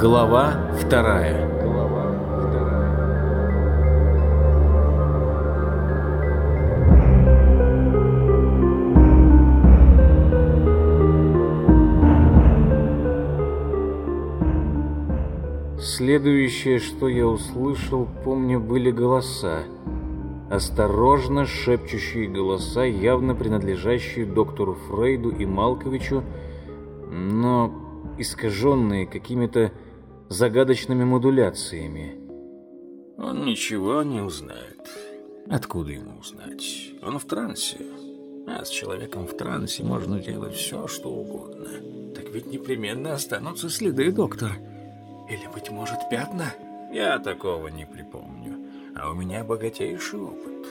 Глава вторая Следующее, что я услышал, помню, были голоса. Осторожно шепчущие голоса, явно принадлежащие доктору Фрейду и Малковичу, но искаженные какими-то загадочными модуляциями. Он ничего не узнает. Откуда ему узнать? Он в трансе. А с человеком в трансе можно делать все, что угодно. Так ведь непременно останутся следы, доктор. Или, быть может, пятна? Я такого не припомню. А у меня богатейший опыт.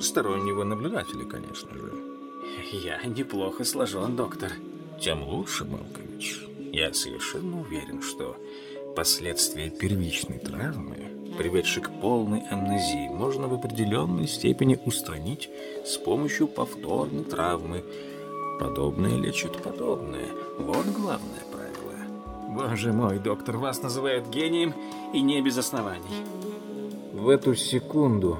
Стороннего наблюдателя, конечно же. Я неплохо сложен, доктор. Тем лучше, Малкович. Я совершенно уверен, что последствия первичной травмы, приведшей к полной амнезии, можно в определенной степени устранить с помощью повторной травмы. Подобное лечит подобное. Вот главное правило. Боже мой, доктор, вас называют гением и не без оснований. В эту секунду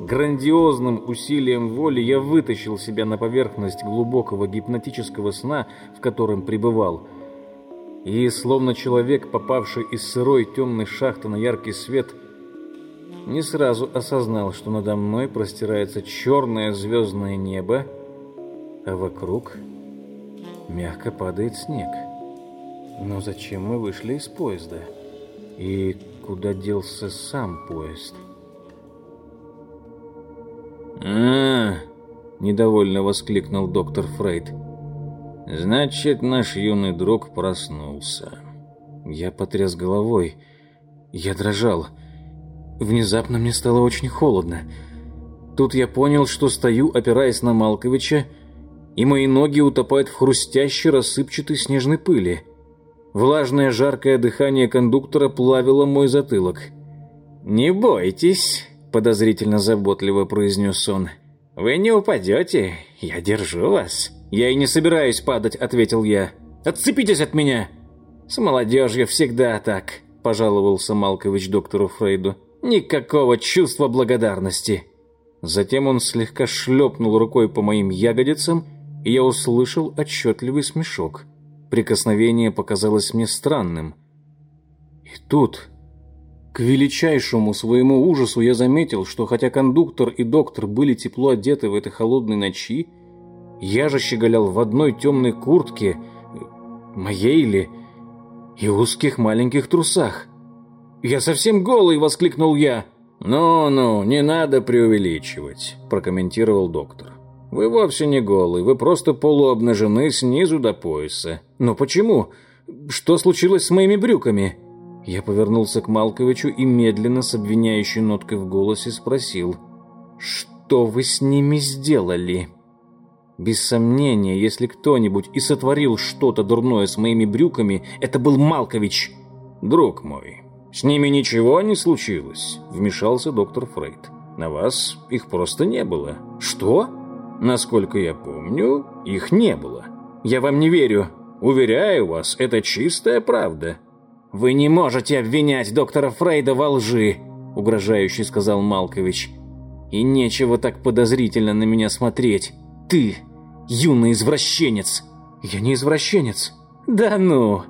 грандиозным усилием воли я вытащил себя на поверхность глубокого гипнотического сна, в котором пребывал – и, словно человек, попавший из сырой темной шахты на яркий свет, не сразу осознал, что надо мной простирается черное звездное небо, а вокруг мягко падает снег. Но зачем мы вышли из поезда? И куда делся сам поезд? а, недовольно воскликнул доктор Фрейд. Значит, наш юный друг проснулся. Я потряс головой. Я дрожал. Внезапно мне стало очень холодно. Тут я понял, что стою, опираясь на Малковича, и мои ноги утопают в хрустящей рассыпчатой снежной пыли. Влажное жаркое дыхание кондуктора плавило мой затылок. «Не бойтесь», — подозрительно заботливо произнес он. «Вы не упадете, я держу вас». «Я и не собираюсь падать», — ответил я. «Отцепитесь от меня!» «С молодежью всегда так», — пожаловался Малкович доктору Фрейду. «Никакого чувства благодарности». Затем он слегка шлепнул рукой по моим ягодицам, и я услышал отчетливый смешок. Прикосновение показалось мне странным. И тут, к величайшему своему ужасу, я заметил, что хотя кондуктор и доктор были тепло одеты в этой холодной ночи, я же щеголял в одной темной куртке, моей ли, и узких маленьких трусах. «Я совсем голый!» — воскликнул я. «Ну-ну, не надо преувеличивать», — прокомментировал доктор. «Вы вовсе не голый, вы просто полуобнажены снизу до пояса». «Но почему? Что случилось с моими брюками?» Я повернулся к Малковичу и медленно, с обвиняющей ноткой в голосе, спросил. «Что вы с ними сделали?» Без сомнения, если кто-нибудь и сотворил что-то дурное с моими брюками, это был Малкович. «Друг мой, с ними ничего не случилось», — вмешался доктор Фрейд. «На вас их просто не было». «Что?» «Насколько я помню, их не было». «Я вам не верю». «Уверяю вас, это чистая правда». «Вы не можете обвинять доктора Фрейда во лжи», — угрожающе сказал Малкович. «И нечего так подозрительно на меня смотреть. Ты юный извращенец». «Я не извращенец». «Да ну!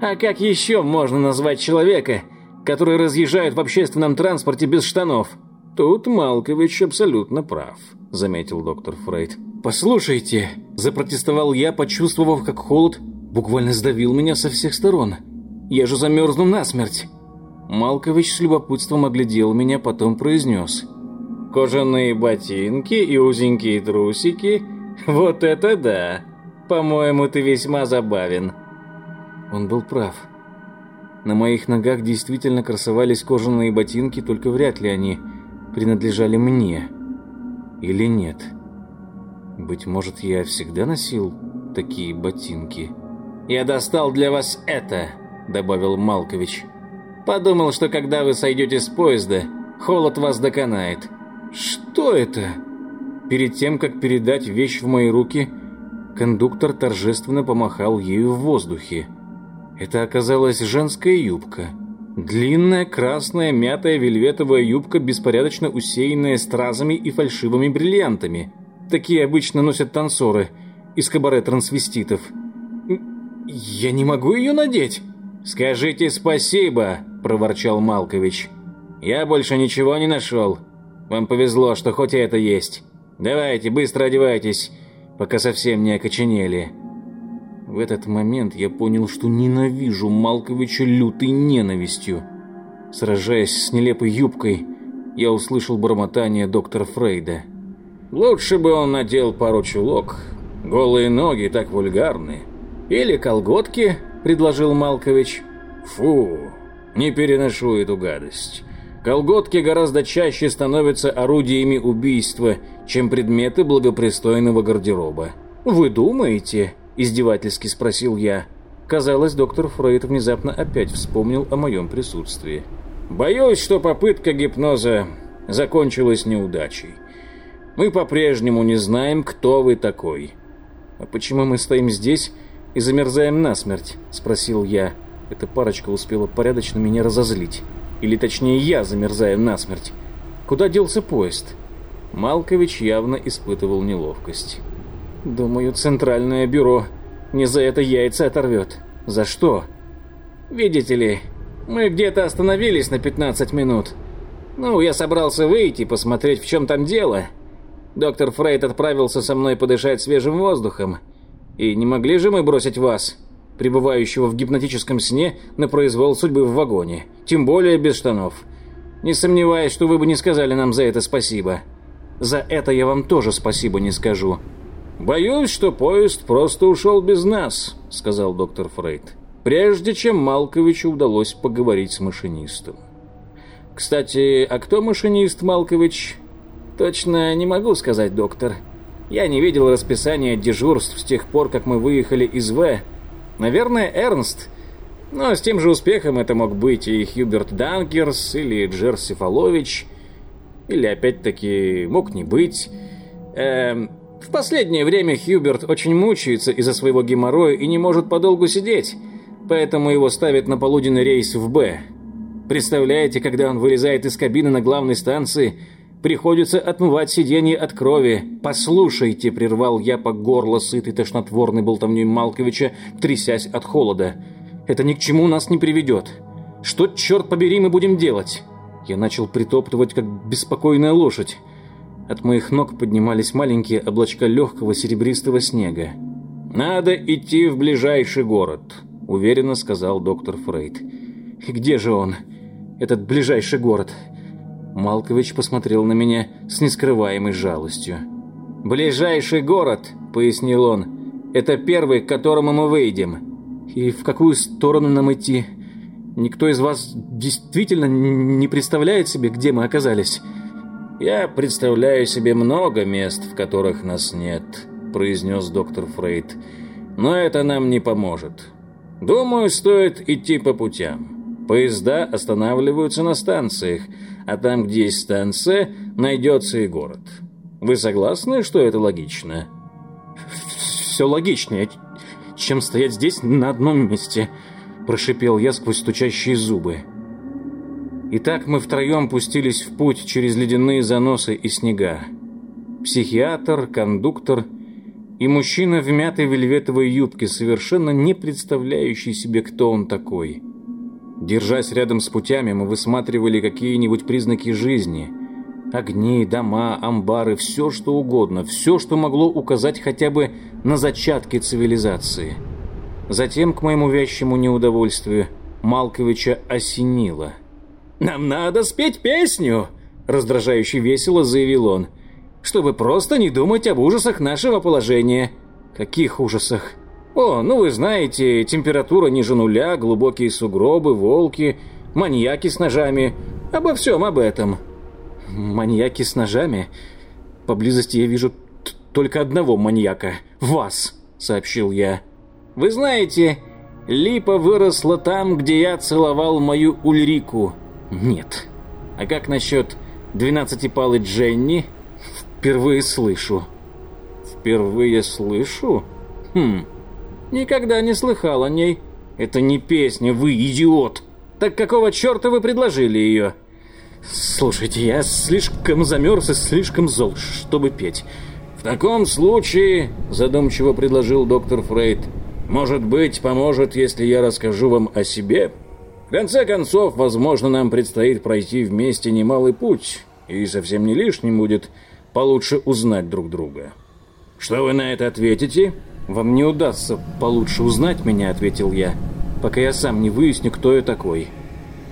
А как еще можно назвать человека, который разъезжает в общественном транспорте без штанов?» «Тут Малкович абсолютно прав», — заметил доктор Фрейд. «Послушайте», — запротестовал я, почувствовав, как холод буквально сдавил меня со всех сторон. «Я же замерзну насмерть». Малкович с любопытством оглядел меня, потом произнес. «Кожаные ботинки и узенькие трусики вот это да! По-моему, ты весьма забавен. Он был прав. На моих ногах действительно красовались кожаные ботинки, только вряд ли они принадлежали мне. Или нет? Быть может, я всегда носил такие ботинки. «Я достал для вас это», — добавил Малкович. «Подумал, что когда вы сойдете с поезда, холод вас доконает». «Что это?» Перед тем, как передать вещь в мои руки, кондуктор торжественно помахал ею в воздухе. Это оказалась женская юбка. Длинная красная мятая вельветовая юбка, беспорядочно усеянная стразами и фальшивыми бриллиантами. Такие обычно носят танцоры из кабаре трансвеститов. «Я не могу ее надеть!» «Скажите спасибо!» – проворчал Малкович. «Я больше ничего не нашел. Вам повезло, что хоть это есть. Давайте, быстро одевайтесь, пока совсем не окоченели». В этот момент я понял, что ненавижу Малковича лютой ненавистью. Сражаясь с нелепой юбкой, я услышал бормотание доктора Фрейда. «Лучше бы он надел пару чулок. Голые ноги так вульгарны. Или колготки», — предложил Малкович. «Фу, не переношу эту гадость. Колготки гораздо чаще становятся орудиями убийства, чем предметы благопристойного гардероба». «Вы думаете?» Издевательски спросил я. Казалось, доктор Фрейд внезапно опять вспомнил о моем присутствии. «Боюсь, что попытка гипноза закончилась неудачей. Мы по-прежнему не знаем, кто вы такой». «А почему мы стоим здесь и замерзаем насмерть?» – спросил я. Эта парочка успела порядочно меня разозлить. Или точнее, я замерзаю насмерть. Куда делся поезд? Малкович явно испытывал неловкость. Думаю, центральное бюро не за это яйца оторвет. За что? Видите ли, мы где-то остановились на 15 минут. Ну, я собрался выйти, посмотреть, в чем там дело. Доктор Фрейд отправился со мной подышать свежим воздухом. И не могли же мы бросить вас, пребывающего в гипнотическом сне, на произвол судьбы в вагоне, тем более без штанов. Не сомневаюсь, что вы бы не сказали нам за это спасибо. За это я вам тоже спасибо не скажу. «Боюсь, что поезд просто ушел без нас», — сказал доктор Фрейд, прежде чем Малковичу удалось поговорить с машинистом. «Кстати, а кто машинист Малкович?» «Точно не могу сказать, доктор. Я не видел расписания дежурств с тех пор, как мы выехали из В. Наверное, Эрнст. Но с тем же успехом это мог быть и Хьюберт Данкерс, или Джерси Фалович, или опять-таки мог не быть. Эм, в последнее время Хьюберт очень мучается из-за своего геморроя и не может подолгу сидеть, поэтому его ставят на полуденный рейс в «Б». Представляете, когда он вылезает из кабины на главной станции, приходится отмывать сиденье от крови. «Послушайте», — прервал я по горло сытый тошнотворный болтовней Малковича, трясясь от холода. «Это ни к чему нас не приведет. Что, черт побери, мы будем делать?» Я начал притоптывать, как беспокойная лошадь. От моих ног поднимались маленькие облачка легкого серебристого снега. «Надо идти в ближайший город», — уверенно сказал доктор Фрейд. «И где же он, этот ближайший город?» Малкович посмотрел на меня с нескрываемой жалостью. «Ближайший город», — пояснил он, — «это первый, к которому мы выйдем». «И в какую сторону нам идти? Никто из вас действительно не представляет себе, где мы оказались?» «Я представляю себе много мест, в которых нас нет», — произнес доктор Фрейд. «Но это нам не поможет. Думаю, стоит идти по путям. Поезда останавливаются на станциях, а там, где есть станция, найдется и город. Вы согласны, что это логично?» «Все логичнее, чем стоять здесь на одном месте», — прошипел я сквозь стучащие зубы. Итак, мы втроем пустились в путь через ледяные заносы и снега. Психиатр, кондуктор и мужчина в мятой вельветовой юбке, совершенно не представляющий себе, кто он такой. Держась рядом с путями, мы высматривали какие-нибудь признаки жизни. Огни, дома, амбары, все что угодно, все, что могло указать хотя бы на зачатки цивилизации. Затем, к моему вящему неудовольствию, Малковича осенило – «Нам надо спеть песню!» – раздражающе весело заявил он. «Чтобы просто не думать об ужасах нашего положения». «Каких ужасах?» «О, ну вы знаете, температура ниже нуля, глубокие сугробы, волки, маньяки с ножами. Обо всем об этом». «Маньяки с ножами?» «Поблизости я вижу только одного маньяка. Вас!» – сообщил я. «Вы знаете, липа выросла там, где я целовал мою Ульрику». Нет. А как насчет двенадцатипалой Дженни? Впервые слышу. Впервые слышу? Хм. Никогда не слыхал о ней. Это не песня, вы идиот. Так какого черта вы предложили ее? Слушайте, я слишком замерз и слишком зол, чтобы петь. В таком случае, задумчиво предложил доктор Фрейд, может быть, поможет, если я расскажу вам о себе? В конце концов, возможно, нам предстоит пройти вместе немалый путь, и совсем не лишним будет получше узнать друг друга. Что вы на это ответите? Вам не удастся получше узнать меня, ответил я, пока я сам не выясню, кто я такой.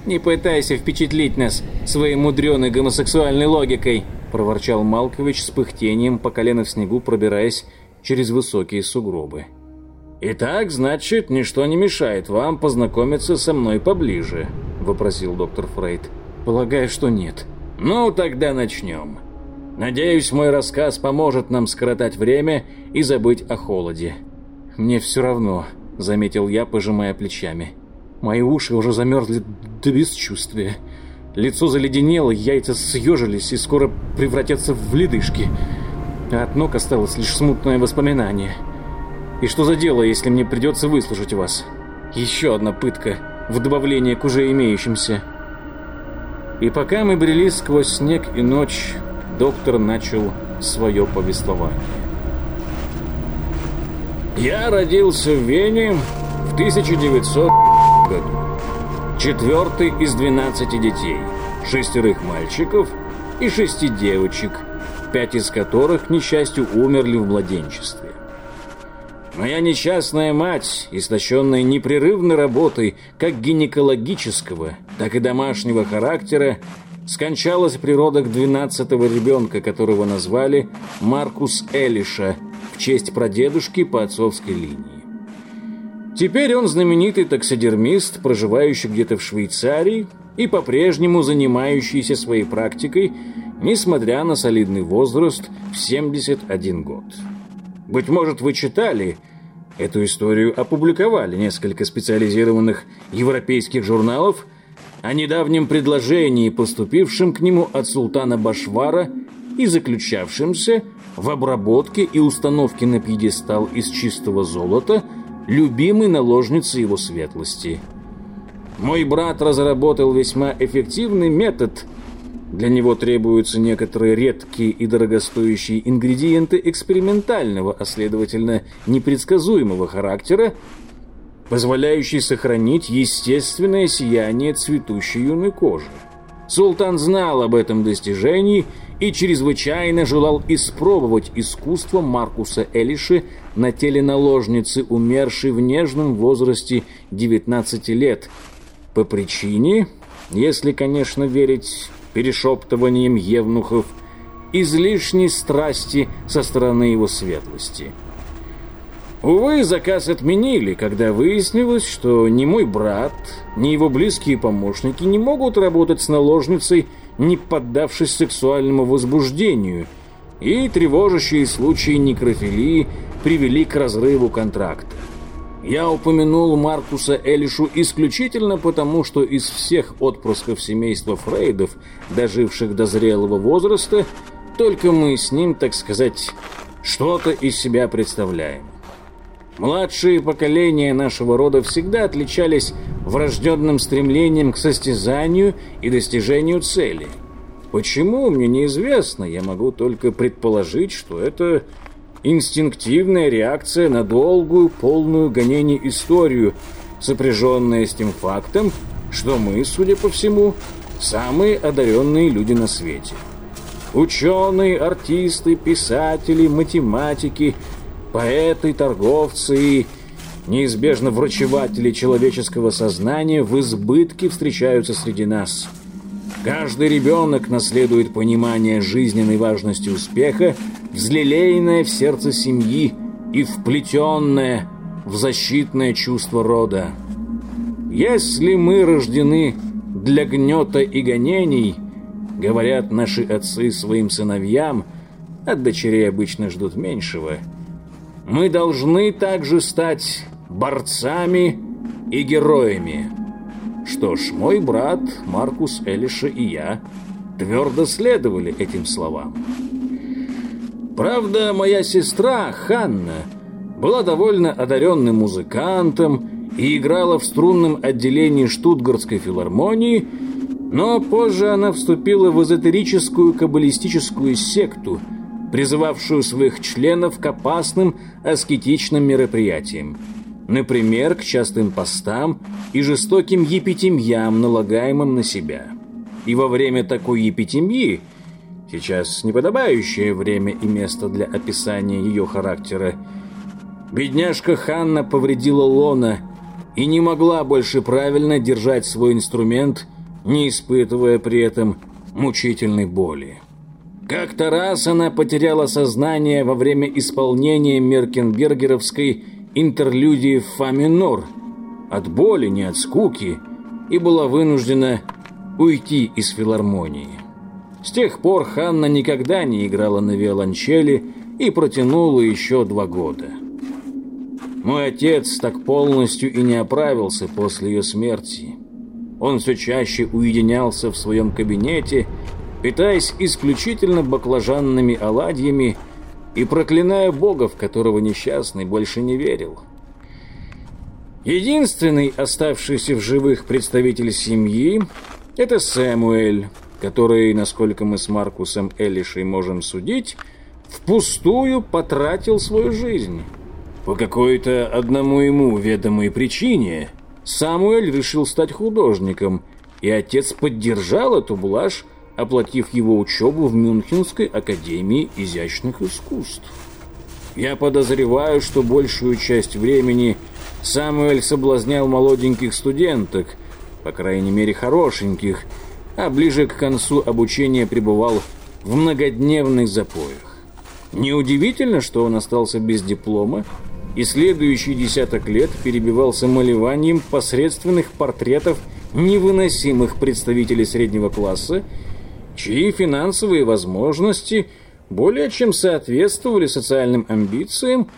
Не пытайся впечатлить нас своей мудреной гомосексуальной логикой, проворчал Малкович с пыхтением по колено в снегу, пробираясь через высокие сугробы. «Итак, значит, ничто не мешает вам познакомиться со мной поближе», — вопросил доктор Фрейд. «Полагаю, что нет». «Ну, тогда начнем. Надеюсь, мой рассказ поможет нам скоротать время и забыть о холоде». «Мне все равно», — заметил я, пожимая плечами. «Мои уши уже замерзли до бесчувствия. Лицо заледенело, яйца съежились и скоро превратятся в ледышки. А от ног осталось лишь смутное воспоминание». И что за дело, если мне придется выслушать вас? Еще одна пытка в добавление к уже имеющимся. И пока мы брели сквозь снег и ночь, доктор начал свое повествование. Я родился в Вене в 1900 году. Четвертый из 12 детей, шестерых мальчиков и шести девочек, пять из которых, к несчастью, умерли в младенчестве. Моя несчастная мать, истощенная непрерывной работой как гинекологического, так и домашнего характера, скончалась при родах двенадцатого ребенка, которого назвали Маркус Элиша в честь прадедушки по отцовской линии. Теперь он знаменитый таксидермист, проживающий где-то в Швейцарии и по-прежнему занимающийся своей практикой, несмотря на солидный возраст в 71 год. Быть может, вы читали, эту историю опубликовали несколько специализированных европейских журналов о недавнем предложении, поступившем к нему от султана Башвара и заключавшемся в обработке и установке на пьедестал из чистого золота любимой наложницы его светлости. Мой брат разработал весьма эффективный метод – для него требуются некоторые редкие и дорогостоящие ингредиенты экспериментального, а следовательно непредсказуемого характера, позволяющие сохранить естественное сияние цветущей юной кожи. Султан знал об этом достижении и чрезвычайно желал испробовать искусство Маркуса Элиши на теле наложницы, умершей в нежном возрасте 19 лет, по причине, если, конечно, верить перешептыванием евнухов, излишней страсти со стороны его светлости. Увы, заказ отменили, когда выяснилось, что ни мой брат, ни его близкие помощники не могут работать с наложницей, не поддавшись сексуальному возбуждению, и тревожащие случаи некрофилии привели к разрыву контракта. Я упомянул Маркуса Элишу исключительно потому, что из всех отпрысков семейства Фрейдов, доживших до зрелого возраста, только мы с ним, так сказать, что-то из себя представляем. Младшие поколения нашего рода всегда отличались врожденным стремлением к состязанию и достижению цели. Почему, мне неизвестно, я могу только предположить, что это инстинктивная реакция на долгую, полную гонений историю, сопряженная с тем фактом, что мы, судя по всему, самые одаренные люди на свете. Ученые, артисты, писатели, математики, поэты, торговцы и неизбежно врачеватели человеческого сознания в избытке встречаются среди нас. Каждый ребенок наследует понимание жизненной важности успеха взлелеянное в сердце семьи и вплетенное в защитное чувство рода. Если мы рождены для гнета и гонений, говорят наши отцы своим сыновьям, от дочерей обычно ждут меньшего, мы должны также стать борцами и героями. Что ж, мой брат Маркус Элиша и я твердо следовали этим словам. Правда, моя сестра Ханна была довольно одаренным музыкантом и играла в струнном отделении Штутгартской филармонии, но позже она вступила в эзотерическую каббалистическую секту, призывавшую своих членов к опасным аскетичным мероприятиям. Например, к частым постам и жестоким епитемьям, налагаемым на себя. И во время такой епитемьи, сейчас неподобающее время и место для описания ее характера, бедняжка Ханна повредила лона и не могла больше правильно держать свой инструмент, не испытывая при этом мучительной боли. Как-то раз она потеряла сознание во время исполнения Меркенбергеровской интерлюдии фа минор от боли, не от скуки, и была вынуждена уйти из филармонии. С тех пор Ханна никогда не играла на виолончели и протянула еще два года. Мой отец так полностью и не оправился после ее смерти. Он все чаще уединялся в своем кабинете, питаясь исключительно баклажанными оладьями и проклиная Бога, в которого несчастный больше не верил. Единственный оставшийся в живых представитель семьи – это Сэмуэль, который, насколько мы с Маркусом Элишей можем судить, впустую потратил свою жизнь. По какой-то одному ему ведомой причине Самуэль решил стать художником, и отец поддержал эту блажь, оплатив его учебу в Мюнхенской академии изящных искусств. Я подозреваю, что большую часть времени Самуэль соблазнял молоденьких студенток, по крайней мере хорошеньких, а ближе к концу обучения пребывал в многодневных запоях. Неудивительно, что он остался без диплома и следующий десяток лет перебивался малеванием посредственных портретов невыносимых представителей среднего класса, чьи финансовые возможности более чем соответствовали социальным амбициям,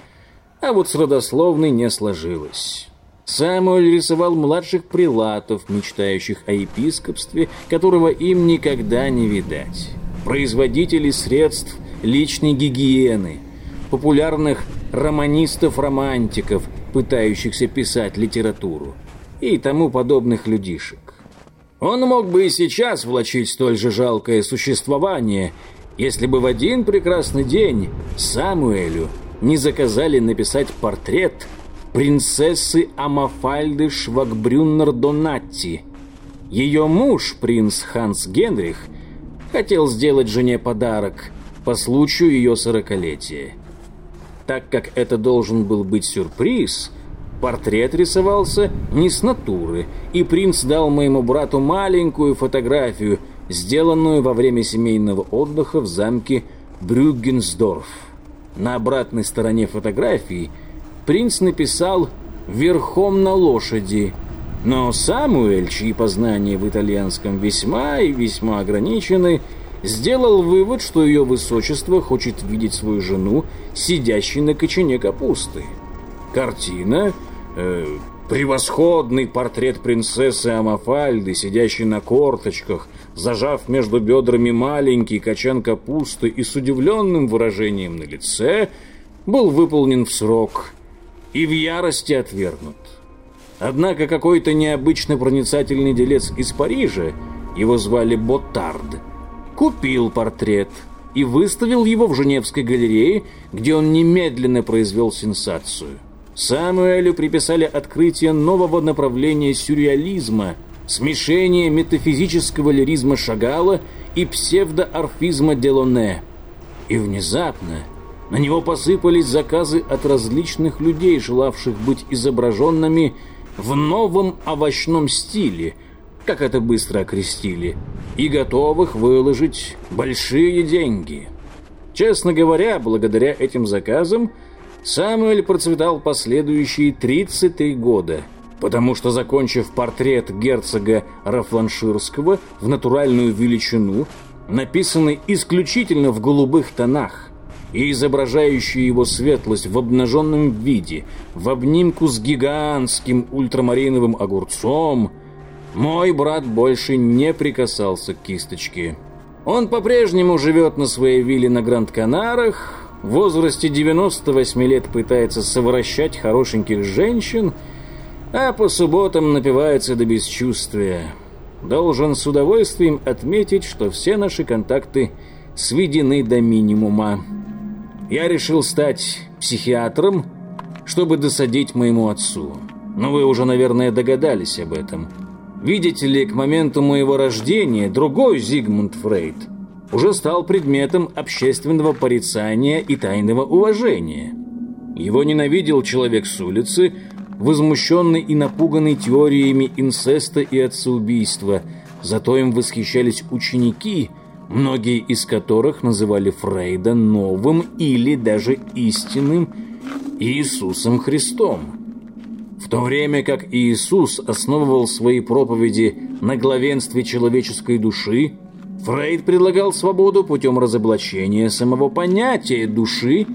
а вот с родословной не сложилось. Самуэль рисовал младших прилатов, мечтающих о епископстве, которого им никогда не видать. Производителей средств личной гигиены, популярных романистов-романтиков, пытающихся писать литературу, и тому подобных людишек. Он мог бы и сейчас влачить столь же жалкое существование, если бы в один прекрасный день Самуэлю не заказали написать портрет принцессы Амафальды Швагбрюннер Донатти. Ее муж, принц Ханс Генрих, хотел сделать жене подарок по случаю ее сорокалетия – так как это должен был быть сюрприз, портрет рисовался не с натуры, и принц дал моему брату маленькую фотографию, сделанную во время семейного отдыха в замке Брюггенсдорф. На обратной стороне фотографии принц написал «Верхом на лошади», но Самуэль, чьи познания в итальянском весьма и весьма ограничены, сделал вывод, что ее высочество хочет видеть свою жену, сидящей на кочане капусты. Картина э, Превосходный портрет принцессы Амафальды, сидящей на корточках, зажав между бедрами маленький качан капусты и с удивленным выражением на лице, был выполнен в срок и в ярости отвергнут. Однако какой-то необычно проницательный делец из Парижа, его звали Ботард, купил портрет и выставил его в Женевской галерее, где он немедленно произвел сенсацию. Самуэлю приписали открытие нового направления сюрреализма, смешение метафизического лиризма Шагала и псевдоорфизма Делоне. И внезапно на него посыпались заказы от различных людей, желавших быть изображенными в новом овощном стиле – как это быстро окрестили, и готовых выложить большие деньги. Честно говоря, благодаря этим заказам Самуэль процветал последующие 33 года, потому что, закончив портрет герцога Рафланширского в натуральную величину, написанный исключительно в голубых тонах, и изображающий его светлость в обнаженном виде, в обнимку с гигантским ультрамариновым огурцом – мой брат больше не прикасался к кисточке. Он по-прежнему живет на своей вилле на Гранд-Канарах, в возрасте 98 лет пытается совращать хорошеньких женщин а по субботам напивается до бесчувствия. Должен с удовольствием отметить, что все наши контакты сведены до минимума. Я решил стать психиатром, чтобы досадить моему отцу. Но вы уже, наверное, догадались об этом. Видите ли, к моменту моего рождения другой Зигмунд Фрейд уже стал предметом общественного порицания и тайного уважения. Его ненавидел человек с улицы, возмущенный и напуганный теориями инцеста и отцеубийства. Зато им восхищались ученики, многие из которых называли Фрейда новым или даже истинным Иисусом Христом. В то время как Иисус основывал свои проповеди на главенстве человеческой души, Фрейд предлагал свободу путем разоблачения самого понятия души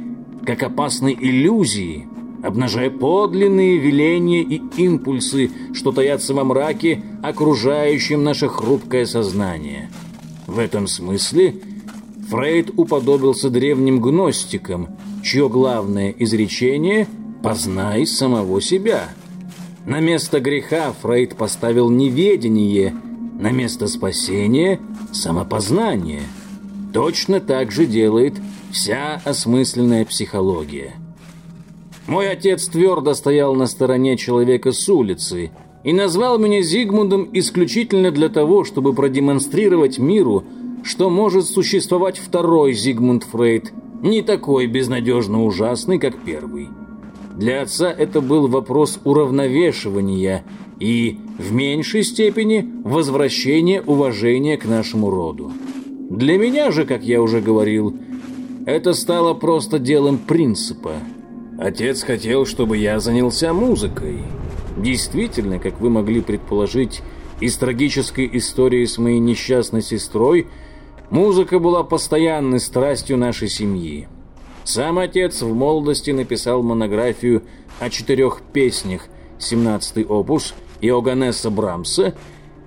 как опасной иллюзии, обнажая подлинные веления и импульсы, что таятся во мраке, окружающем наше хрупкое сознание. В этом смысле Фрейд уподобился древним гностикам, чье главное изречение «познай самого себя». На место греха Фрейд поставил неведение, на место спасения – самопознание. Точно так же делает вся осмысленная психология. Мой отец твердо стоял на стороне человека с улицы и назвал меня Зигмундом исключительно для того, чтобы продемонстрировать миру, что может существовать второй Зигмунд Фрейд, не такой безнадежно ужасный, как первый. Для отца это был вопрос уравновешивания и, в меньшей степени, возвращения уважения к нашему роду. Для меня же, как я уже говорил, это стало просто делом принципа. Отец хотел, чтобы я занялся музыкой. Действительно, как вы могли предположить, из трагической истории с моей несчастной сестрой, музыка была постоянной страстью нашей семьи. Сам отец в молодости написал монографию о четырех песнях, 17-й опус Иоганнеса Брамса,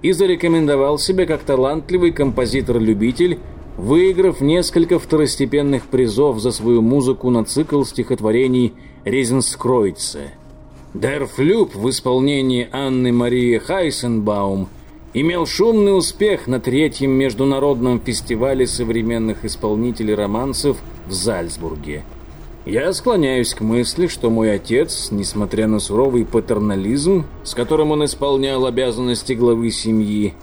и зарекомендовал себя как талантливый композитор-любитель, выиграв несколько второстепенных призов за свою музыку на цикл стихотворений Ризенскройца. «Дер Флюб» в исполнении Анны Марии Хайсенбаум имел шумный успех на третьем международном фестивале современных исполнителей романсов в Зальцбурге. Я склоняюсь к мысли, что мой отец, несмотря на суровый патернализм, с которым он исполнял обязанности главы семьи,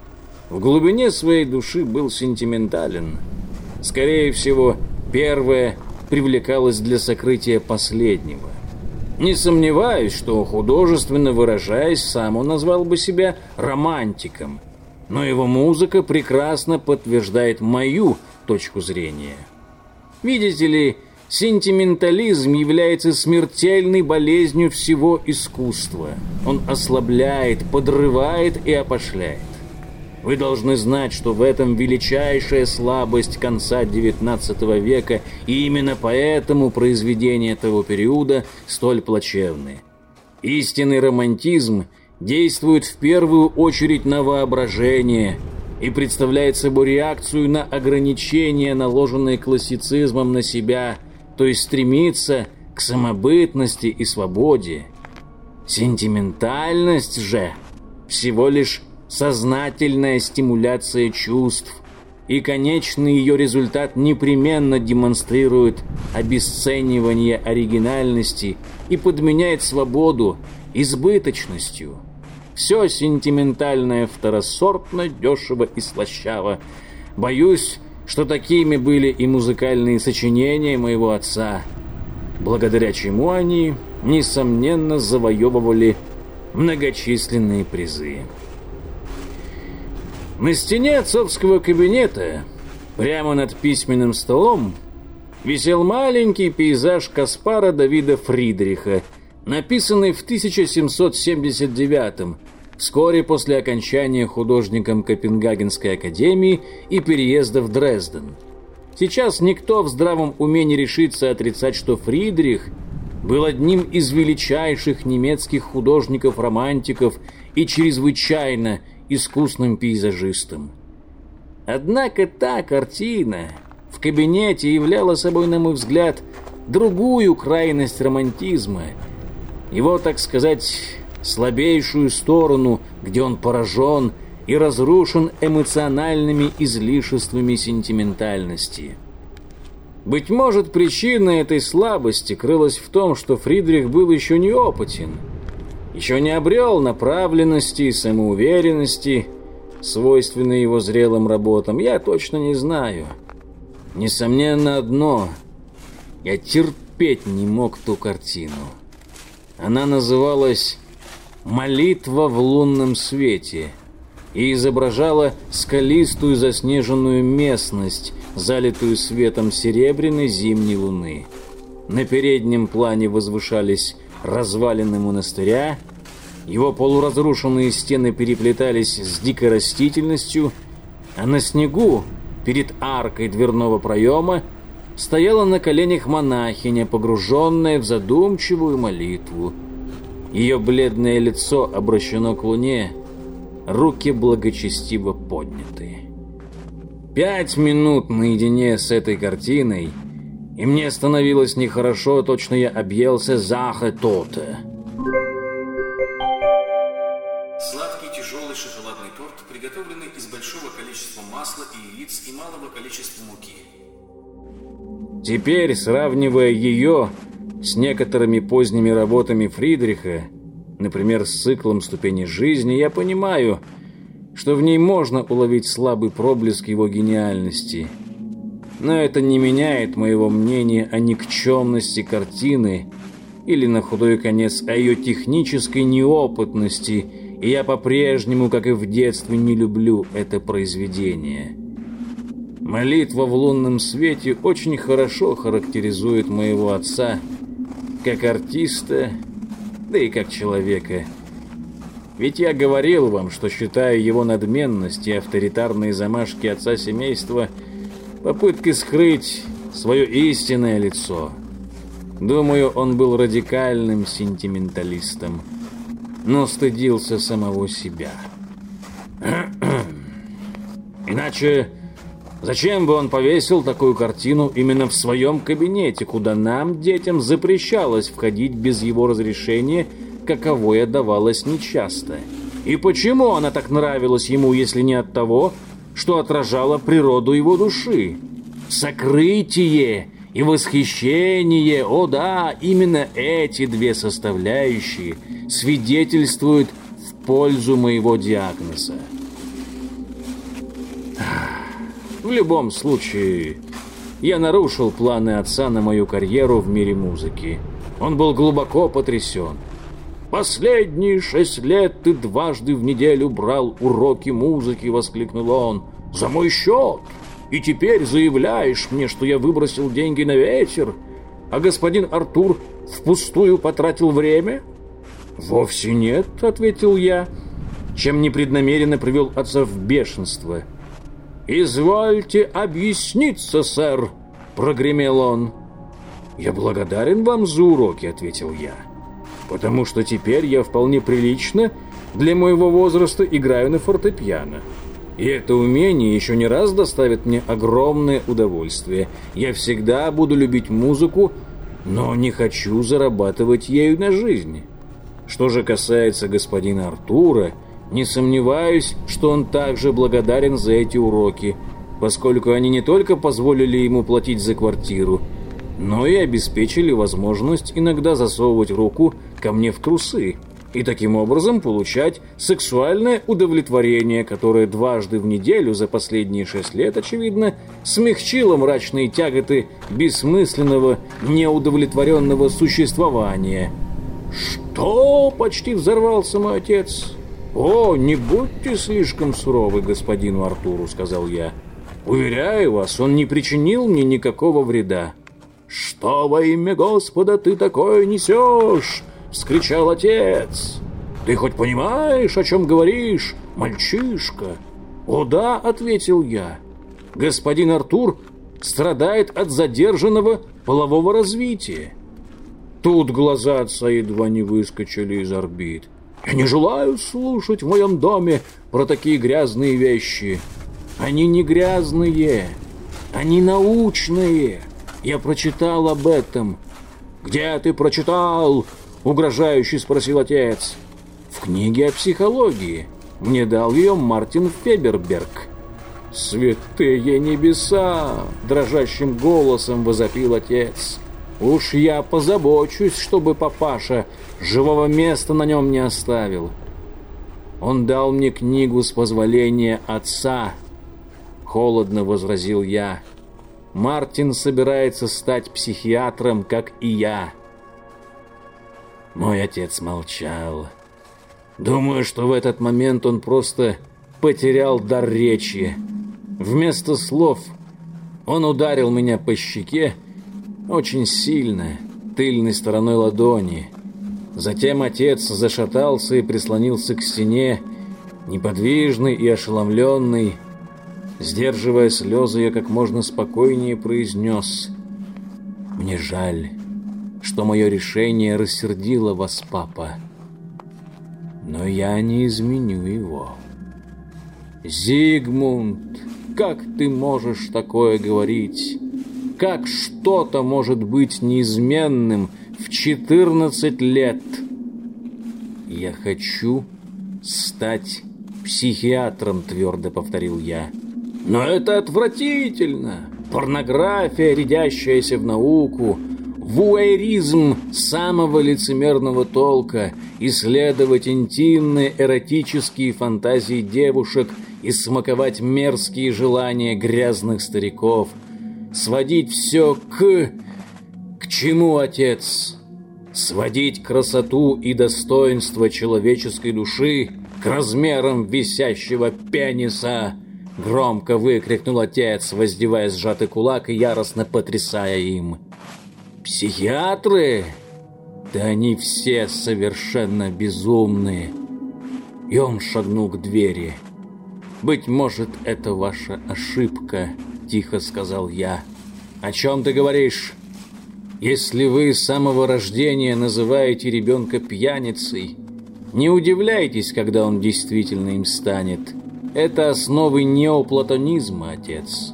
в глубине своей души был сентиментален. Скорее всего, первое привлекалось для сокрытия последнего. Не сомневаюсь, что, художественно выражаясь, сам он назвал бы себя романтиком, но его музыка прекрасно подтверждает мою точку зрения. Видите ли, сентиментализм является смертельной болезнью всего искусства. Он ослабляет, подрывает и опошляет. Вы должны знать, что в этом величайшая слабость конца XIX века, и именно поэтому произведения того периода столь плачевны. Истинный романтизм действует в первую очередь на воображение и представляет собой реакцию на ограничения, наложенные классицизмом на себя, то есть стремится к самобытности и свободе. Сентиментальность же всего лишь сознательная стимуляция чувств, и конечный ее результат непременно демонстрирует обесценивание оригинальности и подменяет свободу избыточностью. Все сентиментальное второсортно, дешево и слащаво. Боюсь, что такими были и музыкальные сочинения моего отца, благодаря чему они, несомненно, завоевывали многочисленные призы. На стене отцовского кабинета, прямо над письменным столом, висел маленький пейзаж Каспара Давида Фридриха, написанный в 1779 вскоре после окончания художником Копенгагенской академии и переезда в Дрезден. Сейчас никто в здравом уме не решится отрицать, что Фридрих был одним из величайших немецких художников-романтиков и чрезвычайно искусным пейзажистом. Однако та картина в кабинете являла собой, на мой взгляд, другую крайность романтизма, его, так сказать, слабейшую сторону, где он поражен и разрушен эмоциональными излишествами сентиментальности. Быть может, причина этой слабости крылась в том, что Фридрих был еще неопытен, еще не обрел направленности и самоуверенности, свойственные его зрелым работам, я точно не знаю. Несомненно одно — я терпеть не мог ту картину. Она называлась «Молитва в лунном свете» и изображала скалистую заснеженную местность, залитую светом серебряной зимней луны. На переднем плане возвышались развалины монастыря, его полуразрушенные стены переплетались с дикой растительностью, а на снегу, перед аркой дверного проема, стояла на коленях монахиня, погруженная в задумчивую молитву. Ее бледное лицо обращено к луне, руки благочестиво подняты. Пять минут наедине с этой картиной, и мне становилось нехорошо, точно я объелся захе то-то. Сладкий тяжелый шоколадный торт, приготовленный из большого количества масла и яиц и малого количества муки. Теперь, сравнивая ее с некоторыми поздними работами Фридриха, например, с циклом «Ступени жизни», я понимаю, что в ней можно уловить слабый проблеск его гениальности. Но это не меняет моего мнения о никчемности картины или, на худой конец, о ее технической неопытности, и я по-прежнему, как и в детстве, не люблю это произведение». Молитва в лунном свете очень хорошо характеризует моего отца как артиста, да и как человека. Ведь я говорил вам, что считаю его надменность и авторитарные замашки отца семейства попыткой скрыть свое истинное лицо. Думаю, он был радикальным сентименталистом, но стыдился самого себя. Иначе Зачем бы он повесил такую картину именно в своем кабинете, куда нам, детям, запрещалось входить без его разрешения, каковое давалось нечасто? И почему она так нравилась ему, если не от того, что отражала природу его души? Сокрытие и восхищение, о да, именно эти две составляющие свидетельствуют в пользу моего диагноза. В любом случае, я нарушил планы отца на мою карьеру в мире музыки. Он был глубоко потрясен. «Последние шесть лет ты дважды в неделю брал уроки музыки», — воскликнул он. «За мой счет! И теперь заявляешь мне, что я выбросил деньги на ветер, а господин Артур впустую потратил время?» «Вовсе нет», — ответил я, чем непреднамеренно привел отца в бешенство — «Извольте объясниться, сэр!» — прогремел он. «Я благодарен вам за уроки», — ответил я. «Потому что теперь я вполне прилично для моего возраста играю на фортепиано. И это умение еще не раз доставит мне огромное удовольствие. Я всегда буду любить музыку, но не хочу зарабатывать ею на жизнь. Что же касается господина Артура, не сомневаюсь, что он также благодарен за эти уроки, поскольку они не только позволили ему платить за квартиру, но и обеспечили возможность иногда засовывать руку ко мне в трусы и таким образом получать сексуальное удовлетворение, которое дважды в неделю за последние шесть лет, очевидно, смягчило мрачные тяготы бессмысленного, неудовлетворенного существования. «Что?» — почти взорвался мой отец. «О, не будьте слишком суровы господину Артуру», — сказал я. «Уверяю вас, он не причинил мне никакого вреда». «Что во имя Господа ты такое несешь?» — вскричал отец. «Ты хоть понимаешь, о чем говоришь, мальчишка?» «О да», — ответил я. «Господин Артур страдает от задержанного полового развития». Тут глаза отца едва не выскочили из орбит. Я не желаю слушать в моем доме про такие грязные вещи. Они не грязные, они научные. Я прочитал об этом. Где ты прочитал? Угрожающе спросил отец. в книге о психологии. Мне дал ее Мартин Феберберг. «Святые небеса!» — дрожащим голосом возопил отец. «Уж я позабочусь, чтобы папаша живого места на нем не оставил. Он дал мне книгу с позволения отца». Холодно возразил я. «Мартин собирается стать психиатром, как и я». Мой отец молчал. Думаю, что в этот момент он просто потерял дар речи. Вместо слов он ударил меня по щеке очень сильно, тыльной стороной ладони. Затем отец зашатался и прислонился к стене, неподвижный и ошеломленный. Сдерживая слезы, я как можно спокойнее произнес «Мне жаль, что мое решение рассердило вас, папа, но я не изменю его». «Зигмунд, как ты можешь такое говорить? Как что-то может быть неизменным в 14 лет? Я хочу стать психиатром, твердо повторил я. Но это отвратительно. Порнография, рядящаяся в науку, вуайризм самого лицемерного толка, исследовать интимные эротические фантазии девушек – и смаковать мерзкие желания грязных стариков, сводить все к... К чему, отец? Сводить красоту и достоинство человеческой души к размерам висящего пениса, громко выкрикнул отец, воздевая сжатый кулак и яростно потрясая им. Психиатры? Да они все совершенно безумные. И он шагнул к двери. «Быть может, это ваша ошибка», — тихо сказал я. «О чем ты говоришь? Если вы с самого рождения называете ребенка пьяницей, не удивляйтесь, когда он действительно им станет. Это основы неоплатонизма, отец.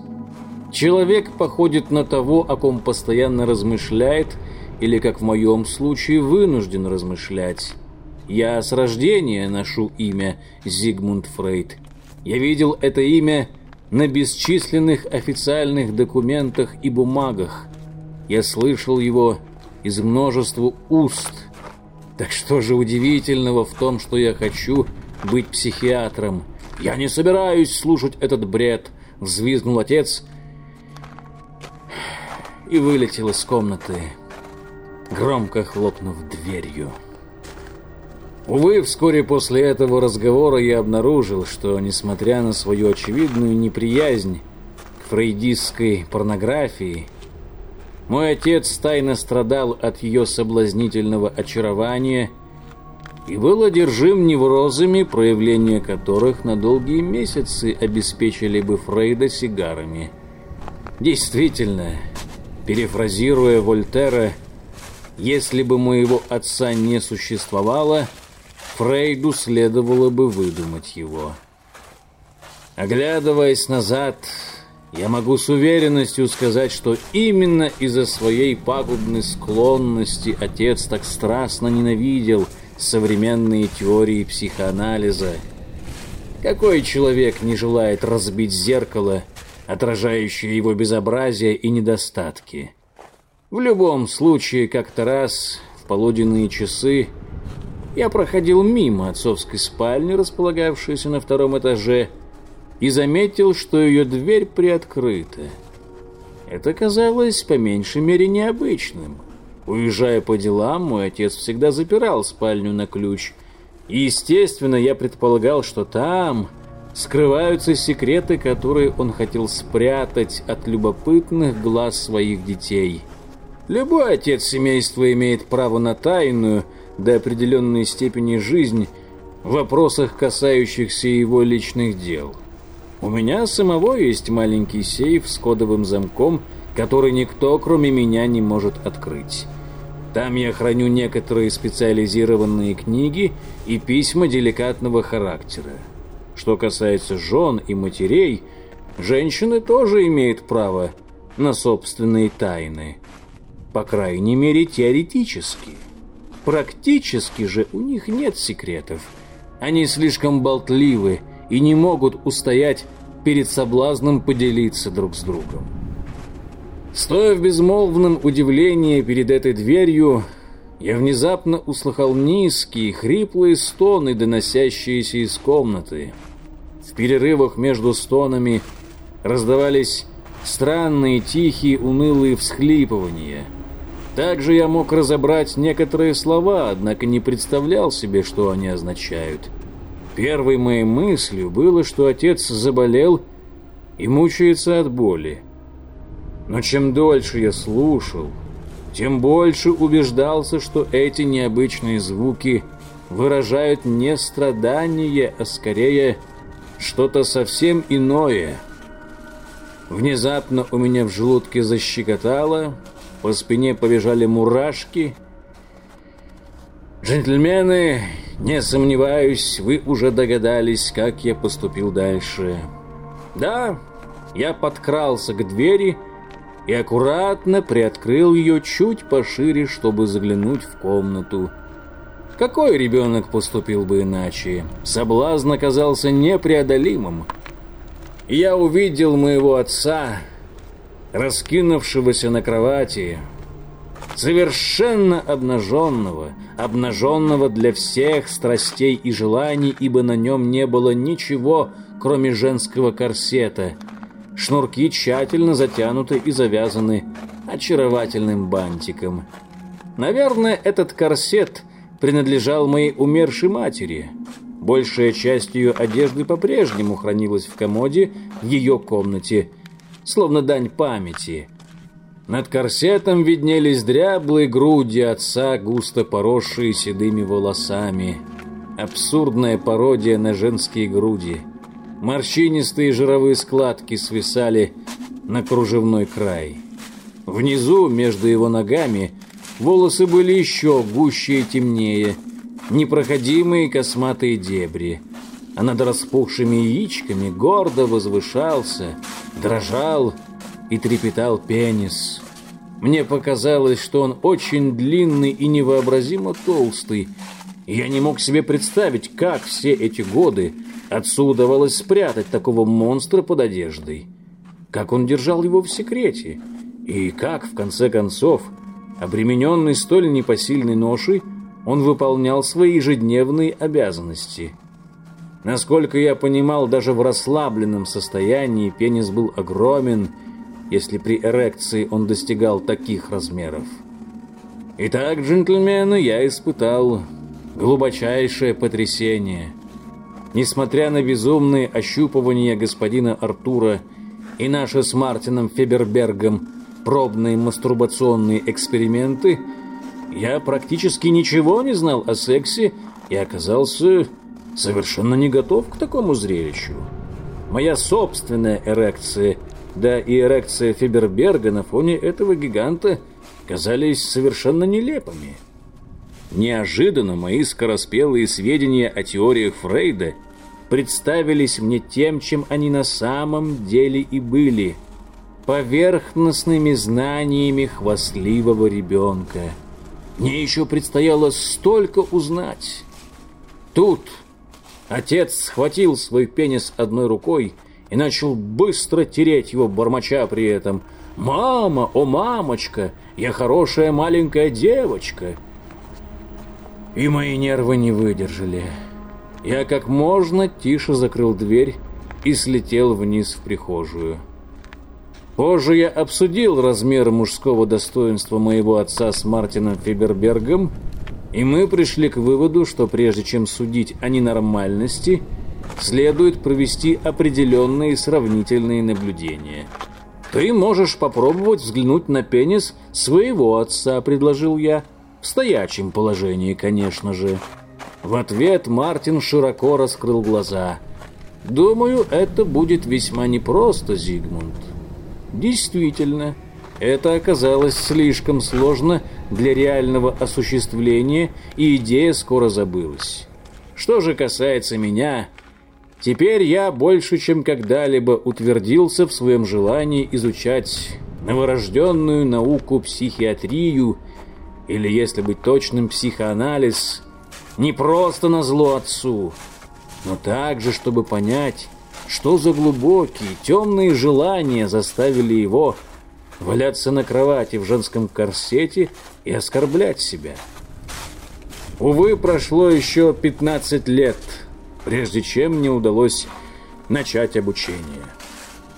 Человек походит на того, о ком постоянно размышляет, или, как в моем случае, вынужден размышлять. Я с рождения ношу имя Зигмунд Фрейд, я видел это имя на бесчисленных официальных документах и бумагах. Я слышал его из множества уст. Так что же удивительного в том, что я хочу быть психиатром? Я не собираюсь слушать этот бред, взвизгнул отец и вылетел из комнаты, громко хлопнув дверью. Увы, вскоре после этого разговора я обнаружил, что, несмотря на свою очевидную неприязнь к фрейдистской порнографии, мой отец тайно страдал от ее соблазнительного очарования и был одержим неврозами, проявления которых на долгие месяцы обеспечили бы Фрейда сигарами. Действительно, перефразируя Вольтера, если бы моего отца не существовало – Фрейду следовало бы выдумать его. Оглядываясь назад, я могу с уверенностью сказать, что именно из-за своей пагубной склонности отец так страстно ненавидел современные теории психоанализа. Какой человек не желает разбить зеркало, отражающее его безобразие и недостатки? В любом случае, как-то раз в полуденные часы я проходил мимо отцовской спальни, располагавшейся на втором этаже, и заметил, что ее дверь приоткрыта. Это казалось по меньшей мере необычным. Уезжая по делам, мой отец всегда запирал спальню на ключ. И, естественно, я предполагал, что там скрываются секреты, которые он хотел спрятать от любопытных глаз своих детей. Любой отец семейства имеет право на тайную, до определенной степени жизнь в вопросах, касающихся его личных дел. У меня самого есть маленький сейф с кодовым замком, который никто, кроме меня, не может открыть. Там я храню некоторые специализированные книги и письма деликатного характера. Что касается жен и матерей, женщины тоже имеют право на собственные тайны. По крайней мере, теоретически. Практически же у них нет секретов. Они слишком болтливы и не могут устоять перед соблазном поделиться друг с другом. Стоя в безмолвном удивлении перед этой дверью, я внезапно услыхал низкие, хриплые стоны, доносящиеся из комнаты. В перерывах между стонами раздавались странные, тихие, унылые всхлипывания. Также я мог разобрать некоторые слова, однако не представлял себе, что они означают. Первой моей мыслью было, что отец заболел и мучается от боли. Но чем дольше я слушал, тем больше убеждался, что эти необычные звуки выражают не страдание, а скорее что-то совсем иное. Внезапно у меня в желудке защекотало, по спине побежали мурашки. Джентльмены, не сомневаюсь, вы уже догадались, как я поступил дальше. Да, я подкрался к двери и аккуратно приоткрыл ее чуть пошире, чтобы заглянуть в комнату. Какой ребенок поступил бы иначе? Соблазн оказался непреодолимым. Я увидел моего отца, раскинувшегося на кровати, совершенно обнаженного, обнаженного для всех страстей и желаний, ибо на нем не было ничего, кроме женского корсета — Шнурки тщательно затянуты и завязаны очаровательным бантиком. Наверное, этот корсет принадлежал моей умершей матери. Большая часть ее одежды по-прежнему хранилась в комоде в ее комнате, словно дань памяти. Над корсетом виднелись дряблые груди отца, густо поросшие седыми волосами. Абсурдная пародия на женские груди – Морщинистые жировые складки свисали на кружевной край. Внизу, между его ногами, волосы были еще гуще и темнее, непроходимые косматые дебри, а над распухшими яичками гордо возвышался, дрожал и трепетал пенис. Мне показалось, что он очень длинный и невообразимо толстый, я не мог себе представить, как все эти годы Отцу удавалось спрятать такого монстра под одеждой. Как он держал его в секрете? И как, в конце концов, обремененный столь непосильной ношей, он выполнял свои ежедневные обязанности? Насколько я понимал, даже в расслабленном состоянии пенис был огромен, если при эрекции он достигал таких размеров. Итак, джентльмены, я испытал глубочайшее потрясение – Несмотря на безумные ощупывания господина Артура и наши с Мартином Фебербергом пробные мастурбационные эксперименты, я практически ничего не знал о сексе и оказался совершенно не готов к такому зрелищу. Моя собственная эрекция, да и эрекция Феберберга на фоне этого гиганта казались совершенно нелепыми. Неожиданно мои скороспелые сведения о теориях Фрейда представились мне тем, чем они на самом деле и были – поверхностными знаниями хвастливого ребенка. Мне еще предстояло столько узнать. Тут отец схватил свой пенис одной рукой и начал быстро тереть его, бормоча при этом «Мама, о мамочка, я хорошая маленькая девочка!» И мои нервы не выдержали. Я как можно тише закрыл дверь и слетел вниз в прихожую. Позже я обсудил размер мужского достоинства моего отца с Мартином Фибербергом, и мы пришли к выводу, что прежде чем судить о ненормальности, следует провести определенные сравнительные наблюдения. «Ты можешь попробовать взглянуть на пенис своего отца», — предложил я. В стоячем положении, конечно же. В ответ Мартин широко раскрыл глаза. «Думаю, это будет весьма непросто, Зигмунд». Действительно, это оказалось слишком сложно для реального осуществления, и идея скоро забылась. Что же касается меня, теперь я больше, чем когда-либо утвердился в своем желании изучать новорожденную науку психиатрию или, если быть точным, психоанализ не просто на зло отцу, но также, чтобы понять, что за глубокие, темные желания заставили его валяться на кровати в женском корсете и оскорблять себя. Увы, прошло еще 15 лет, прежде чем мне удалось начать обучение.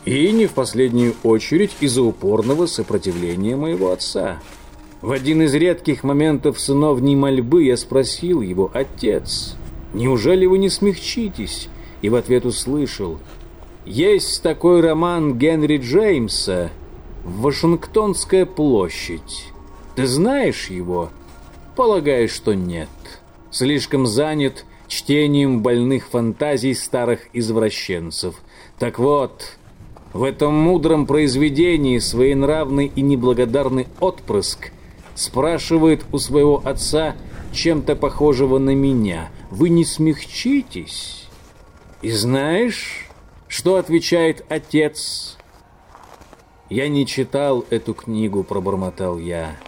И не в последнюю очередь из-за упорного сопротивления моего отца. В один из редких моментов сыновней мольбы я спросил его, «Отец, неужели вы не смягчитесь?» И в ответ услышал, «Есть такой роман Генри Джеймса «Вашингтонская площадь». Ты знаешь его?» Полагаю, что нет. Слишком занят чтением больных фантазий старых извращенцев. Так вот, в этом мудром произведении своенравный и неблагодарный отпрыск спрашивает у своего отца чем-то похожего на меня. Вы не смягчитесь? И знаешь, что отвечает отец? Я не читал эту книгу, пробормотал я.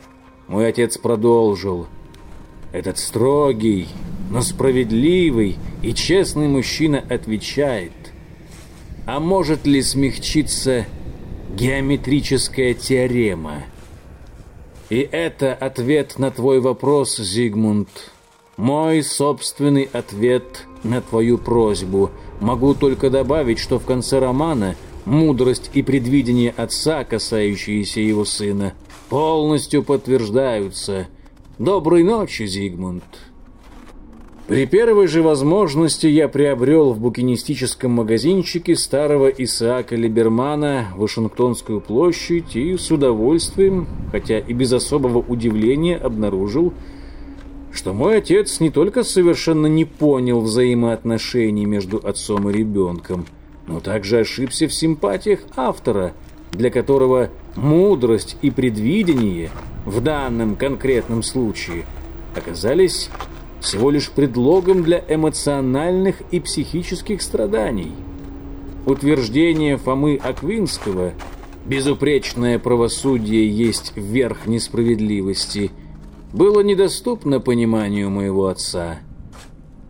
Мой отец продолжил. Этот строгий, но справедливый и честный мужчина отвечает. А может ли смягчиться геометрическая теорема? И это ответ на твой вопрос, Зигмунд. Мой собственный ответ на твою просьбу. Могу только добавить, что в конце романа мудрость и предвидение отца, касающиеся его сына, полностью подтверждаются. Доброй ночи, Зигмунд. При первой же возможности я приобрел в букинистическом магазинчике старого Исаака Либермана Вашингтонскую площадь и с удовольствием, хотя и без особого удивления, обнаружил, что мой отец не только совершенно не понял взаимоотношений между отцом и ребенком, но также ошибся в симпатиях автора – для которого мудрость и предвидение в данном конкретном случае оказались всего лишь предлогом для эмоциональных и психических страданий. Утверждение Фомы Аквинского «безупречное правосудие есть верх несправедливости» было недоступно пониманию моего отца.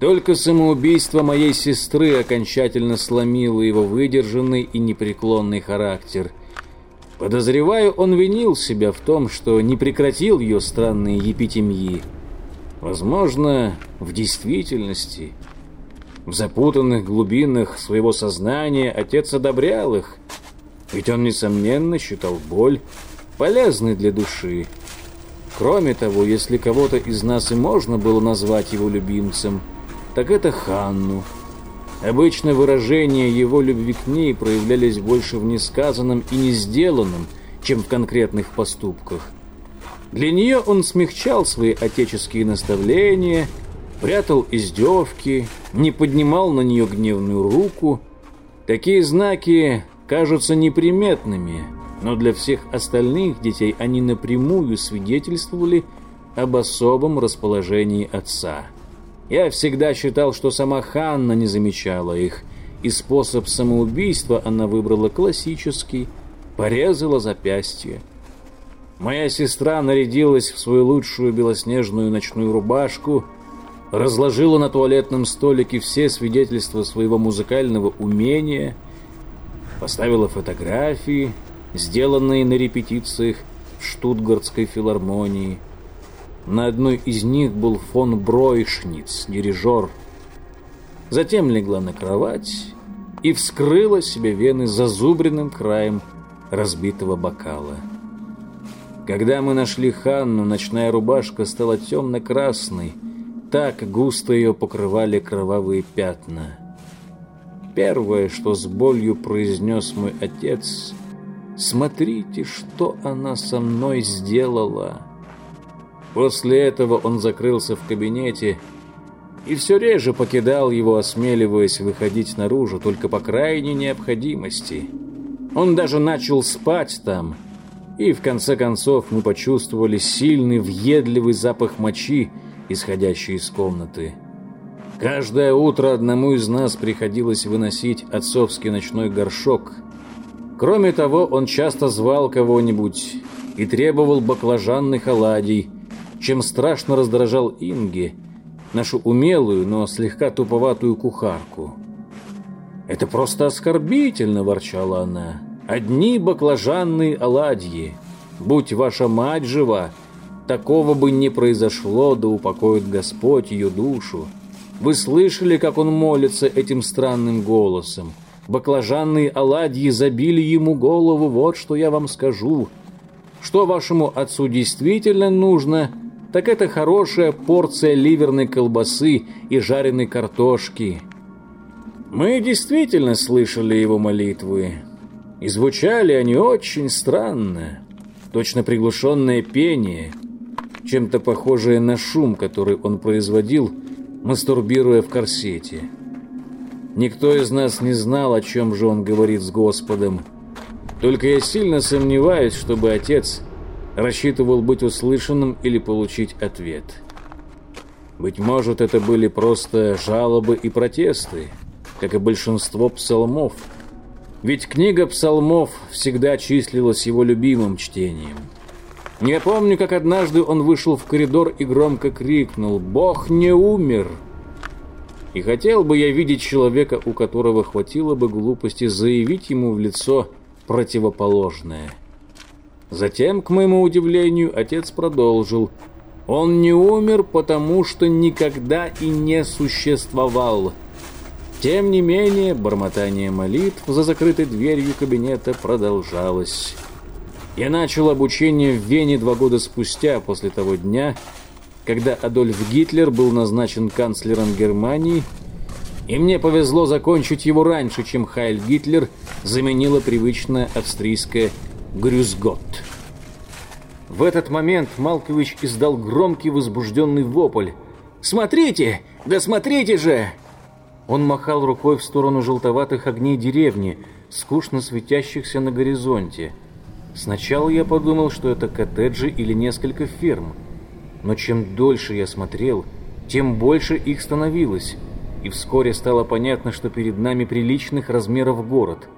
Только самоубийство моей сестры окончательно сломило его выдержанный и непреклонный характер – Подозреваю, он винил себя в том, что не прекратил ее странные епитемьи. Возможно, в действительности, в запутанных глубинах своего сознания отец одобрял их, ведь он, несомненно, считал боль полезной для души. Кроме того, если кого-то из нас и можно было назвать его любимцем, так это Ханну – Обычно выражения его любви к ней проявлялись больше в несказанном и не сделанном, чем в конкретных поступках. Для нее он смягчал свои отеческие наставления, прятал издевки, не поднимал на нее гневную руку. Такие знаки кажутся неприметными, но для всех остальных детей они напрямую свидетельствовали об особом расположении отца. Я всегда считал, что сама Ханна не замечала их, и способ самоубийства она выбрала классический, порезала запястье. Моя сестра нарядилась в свою лучшую белоснежную ночную рубашку, разложила на туалетном столике все свидетельства своего музыкального умения, поставила фотографии, сделанные на репетициях в Штутгартской филармонии – на одной из них был фон Бройшниц, дирижер. Затем легла на кровать и вскрыла себе вены зазубренным краем разбитого бокала. Когда мы нашли Ханну, ночная рубашка стала темно-красной, так густо ее покрывали кровавые пятна. Первое, что с болью произнес мой отец, «Смотрите, что она со мной сделала!» После этого он закрылся в кабинете и все реже покидал его, осмеливаясь выходить наружу только по крайней необходимости. Он даже начал спать там, и в конце концов мы почувствовали сильный въедливый запах мочи, исходящий из комнаты. Каждое утро одному из нас приходилось выносить отцовский ночной горшок. Кроме того, он часто звал кого-нибудь и требовал баклажанных оладий – чем страшно раздражал Инги, нашу умелую, но слегка туповатую кухарку. «Это просто оскорбительно!» – ворчала она. «Одни баклажанные оладьи. Будь ваша мать жива, такого бы не произошло, да упокоит Господь ее душу. Вы слышали, как он молится этим странным голосом? Баклажанные оладьи забили ему голову, вот что я вам скажу. Что вашему отцу действительно нужно, так это хорошая порция ливерной колбасы и жареной картошки. Мы действительно слышали его молитвы, и звучали они очень странно, точно приглушенное пение, чем-то похожее на шум, который он производил, мастурбируя в корсете. Никто из нас не знал, о чем же он говорит с Господом. Только я сильно сомневаюсь, чтобы отец рассчитывал быть услышанным или получить ответ. Быть может, это были просто жалобы и протесты, как и большинство псалмов. Ведь книга псалмов всегда числилась его любимым чтением. Я помню, как однажды он вышел в коридор и громко крикнул «Бог не умер!» И хотел бы я видеть человека, у которого хватило бы глупости заявить ему в лицо противоположное. Затем, к моему удивлению, отец продолжил. Он не умер, потому что никогда и не существовал. Тем не менее, бормотание молитв за закрытой дверью кабинета продолжалось. Я начал обучение в Вене два года спустя, после того дня, когда Адольф Гитлер был назначен канцлером Германии, и мне повезло закончить его раньше, чем Хайль Гитлер заменила привычное австрийское «Грюзгот». В этот момент Малкович издал громкий возбужденный вопль. «Смотрите! Да смотрите же!» Он махал рукой в сторону желтоватых огней деревни, скучно светящихся на горизонте. Сначала я подумал, что это коттеджи или несколько ферм – но чем дольше я смотрел, тем больше их становилось, и вскоре стало понятно, что перед нами приличных размеров город.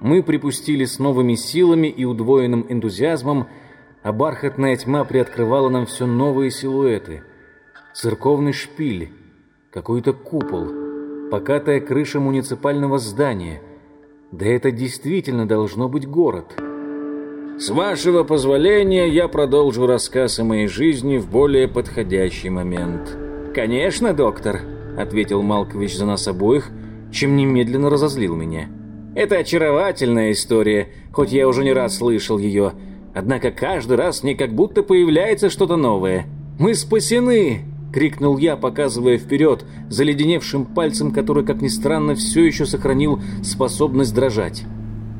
Мы припустили с новыми силами и удвоенным энтузиазмом, а бархатная тьма приоткрывала нам все новые силуэты. Церковный шпиль, какой-то купол, покатая крыша муниципального здания. Да это действительно должно быть город. С вашего позволения я продолжу рассказ о моей жизни в более подходящий момент. Конечно, доктор, ответил Малкович за нас обоих, чем немедленно разозлил меня. Это очаровательная история, хоть я уже не раз слышал ее. Однако каждый раз мне как будто появляется что-то новое. Мы спасены, крикнул я, показывая вперед, заледеневшим пальцем, который, как ни странно, все еще сохранил способность дрожать.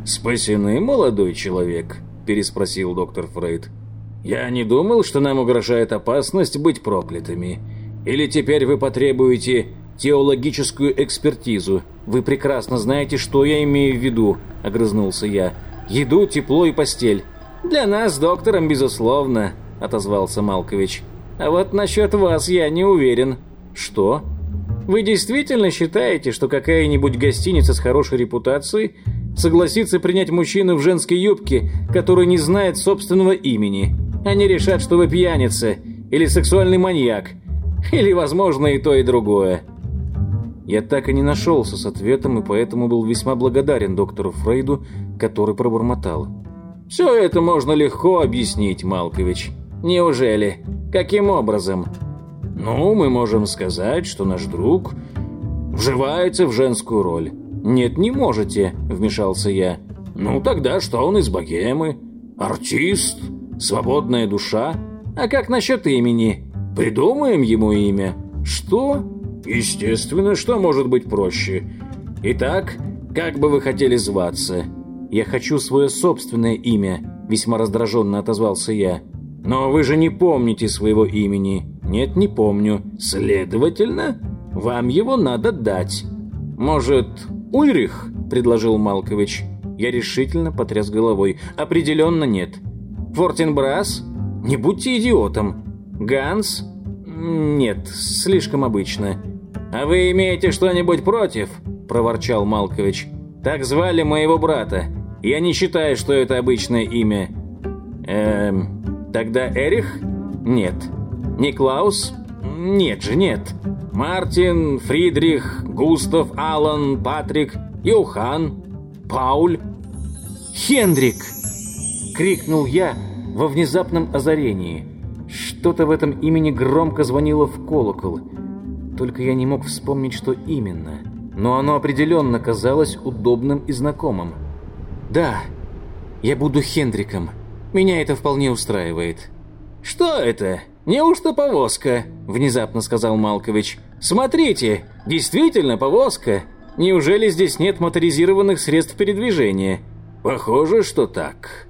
«Спасены, молодой человек», переспросил доктор Фрейд. «Я не думал, что нам угрожает опасность быть проклятыми. Или теперь вы потребуете теологическую экспертизу? Вы прекрасно знаете, что я имею в виду», — огрызнулся я. «Еду, тепло и постель». «Для нас, доктором, безусловно», — отозвался Малкович. «А вот насчет вас я не уверен». «Что?» «Вы действительно считаете, что какая-нибудь гостиница с хорошей репутацией согласится принять мужчину в женской юбке, который не знает собственного имени. Они решат, что вы пьяница или сексуальный маньяк. Или, возможно, и то, и другое. Я так и не нашелся с ответом, и поэтому был весьма благодарен доктору Фрейду, который пробормотал. «Все это можно легко объяснить, Малкович. Неужели? Каким образом?» «Ну, мы можем сказать, что наш друг вживается в женскую роль. «Нет, не можете», — вмешался я. «Ну тогда что он из богемы? Артист? Свободная душа? А как насчет имени? Придумаем ему имя?» «Что?» «Естественно, что может быть проще? Итак, как бы вы хотели зваться?» «Я хочу свое собственное имя», — весьма раздраженно отозвался я. «Но вы же не помните своего имени». «Нет, не помню». «Следовательно, вам его надо дать». «Может, «Ульрих», — предложил Малкович. Я решительно потряс головой. «Определенно нет». «Фортенбрас? Не будьте идиотом». «Ганс?» «Нет, слишком обычно». «А вы имеете что-нибудь против?» — проворчал Малкович. «Так звали моего брата. Я не считаю, что это обычное имя». «Эм... Тогда Эрих?» «Нет». Никлаус? Нет же, нет. Мартин, Фридрих, Густав, Алан, Патрик, Йохан, Пауль. Хендрик! Крикнул я во внезапном озарении. Что-то в этом имени громко звонило в колокол. Только я не мог вспомнить, что именно. Но оно определенно казалось удобным и знакомым. Да, я буду Хендриком. Меня это вполне устраивает. Что это? Неужто повозка? Внезапно сказал Малкович. Смотрите, действительно повозка. Неужели здесь нет моторизированных средств передвижения? Похоже, что так.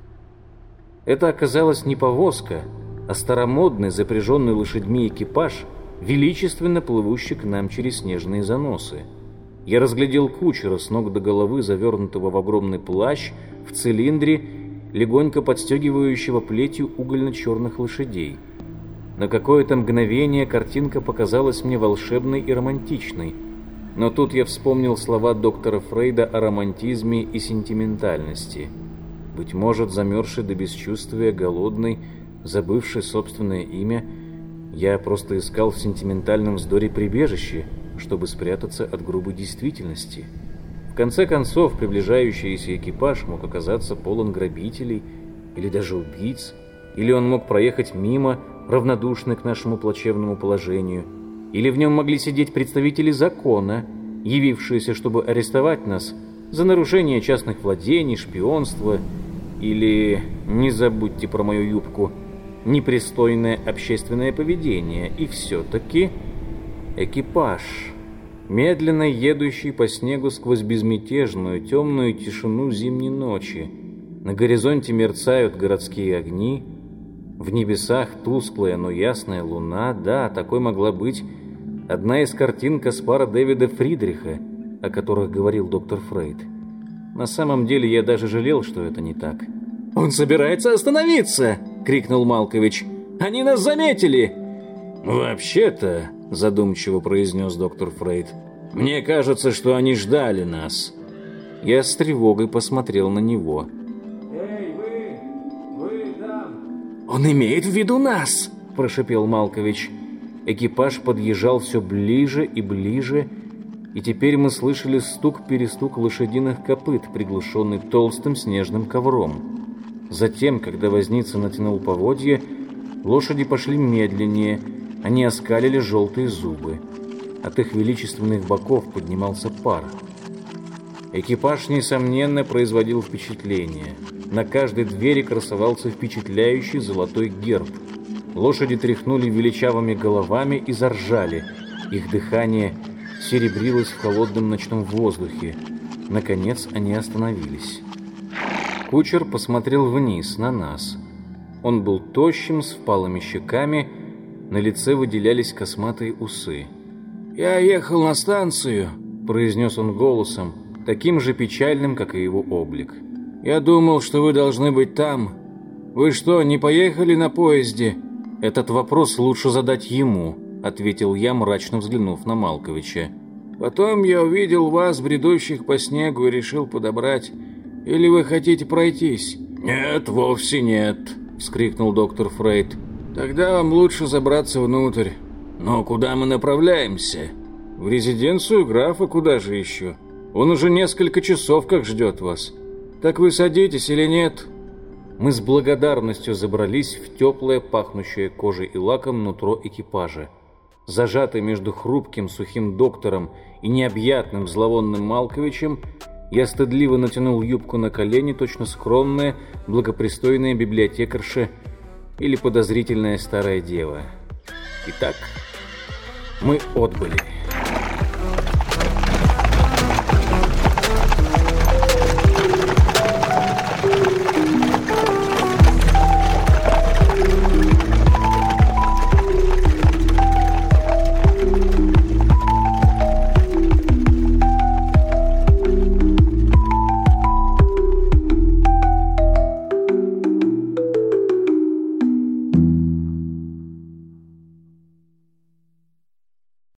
Это оказалось не повозка, а старомодный, запряженный лошадьми экипаж, величественно плывущий к нам через снежные заносы. Я разглядел кучера с ног до головы, завернутого в огромный плащ, в цилиндре, легонько подстегивающего плетью угольно-черных лошадей. На какое-то мгновение картинка показалась мне волшебной и романтичной. Но тут я вспомнил слова доктора Фрейда о романтизме и сентиментальности. Быть может, замерзший до бесчувствия, голодный, забывший собственное имя, я просто искал в сентиментальном вздоре прибежище, чтобы спрятаться от грубой действительности. В конце концов, приближающийся экипаж мог оказаться полон грабителей или даже убийц, или он мог проехать мимо, равнодушный к нашему плачевному положению, или в нем могли сидеть представители закона, явившиеся, чтобы арестовать нас за нарушение частных владений, шпионство или, не забудьте про мою юбку, непристойное общественное поведение. И все-таки экипаж, медленно едущий по снегу сквозь безмятежную темную тишину зимней ночи. На горизонте мерцают городские огни, в небесах тусклая, но ясная луна, да, такой могла быть одна из картин Каспара Дэвида Фридриха, о которых говорил доктор Фрейд. На самом деле я даже жалел, что это не так. «Он собирается остановиться!» — крикнул Малкович. «Они нас заметили!» «Вообще-то», — задумчиво произнес доктор Фрейд, «мне кажется, что они ждали нас». Я с тревогой посмотрел на него. «Он имеет в виду нас!» – прошепел Малкович. Экипаж подъезжал все ближе и ближе, и теперь мы слышали стук-перестук лошадиных копыт, приглушенный толстым снежным ковром. Затем, когда возница натянул поводье, лошади пошли медленнее, они оскалили желтые зубы. От их величественных боков поднимался пар. Экипаж, несомненно, производил впечатление – на каждой двери красовался впечатляющий золотой герб. Лошади тряхнули величавыми головами и заржали. Их дыхание серебрилось в холодном ночном воздухе. Наконец они остановились. Кучер посмотрел вниз, на нас. Он был тощим, с впалыми щеками, на лице выделялись косматые усы. «Я ехал на станцию», — произнес он голосом, таким же печальным, как и его облик. «Я думал, что вы должны быть там. Вы что, не поехали на поезде?» «Этот вопрос лучше задать ему», — ответил я, мрачно взглянув на Малковича. «Потом я увидел вас, бредущих по снегу, и решил подобрать. Или вы хотите пройтись?» «Нет, вовсе нет», — вскрикнул доктор Фрейд. «Тогда вам лучше забраться внутрь». «Но куда мы направляемся?» «В резиденцию графа, куда же еще? Он уже несколько часов как ждет вас». Так вы садитесь или нет?» Мы с благодарностью забрались в теплое, пахнущее кожей и лаком нутро экипажа. Зажатый между хрупким сухим доктором и необъятным зловонным Малковичем, я стыдливо натянул юбку на колени, точно скромная, благопристойная библиотекарша или подозрительная старая дева. Итак, мы отбыли.